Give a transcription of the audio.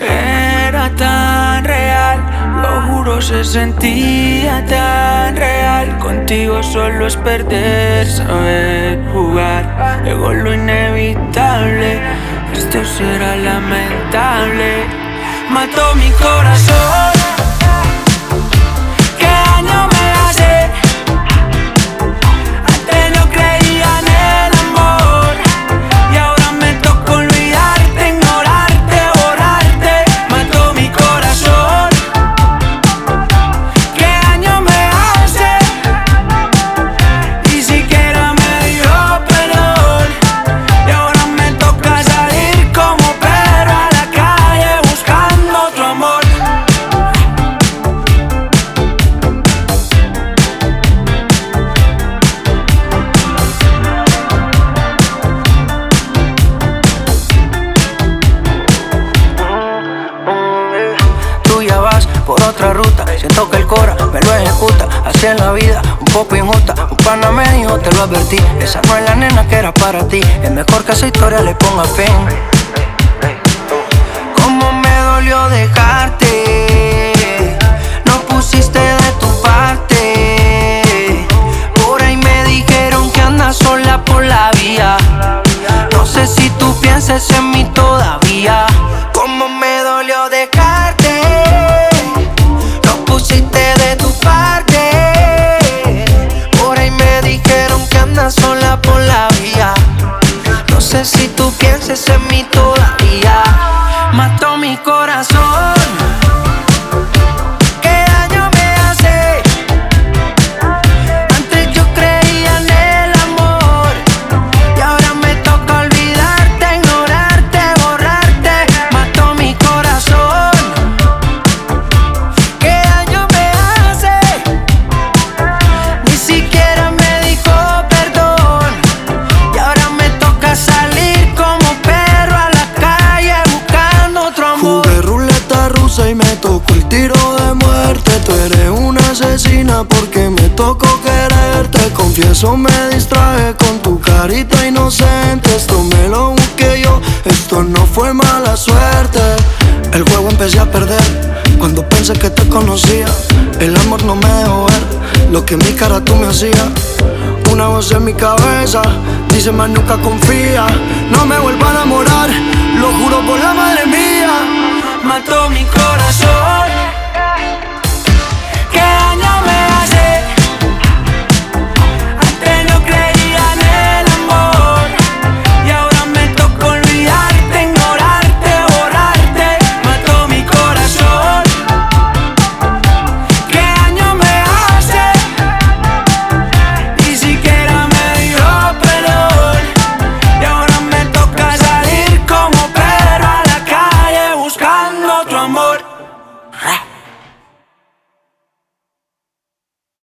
Era tan real, lo juro, se sentía tan real. Contigo solo es perder, saber jugar. Luego lo inevitable, esto será lamentable. Mató mi corazón. En la vida, un poco injusta. Un pana dijo, te lo advertí. Esa no es la nena que era para ti. Es mejor que esa historia le ponga fin. Cómo me dolió dejarte. No pusiste de tu parte. Por ahí me dijeron que andas sola por la vía. No sé si tú pienses en mí todavía. No sé si tú pienses en mí todavía. Mató mi corazón. Porque me tocó quererte. Confieso, me distraje con tu carita inocente. Esto me lo busqué yo, esto no fue mala suerte. El juego empecé a perder cuando pensé que te conocía. El amor no me dejó ver lo que mi cara tú me hacías. Una voz en mi cabeza dice más nunca confía. No me vuelva a enamorar, lo juro por la madre mía.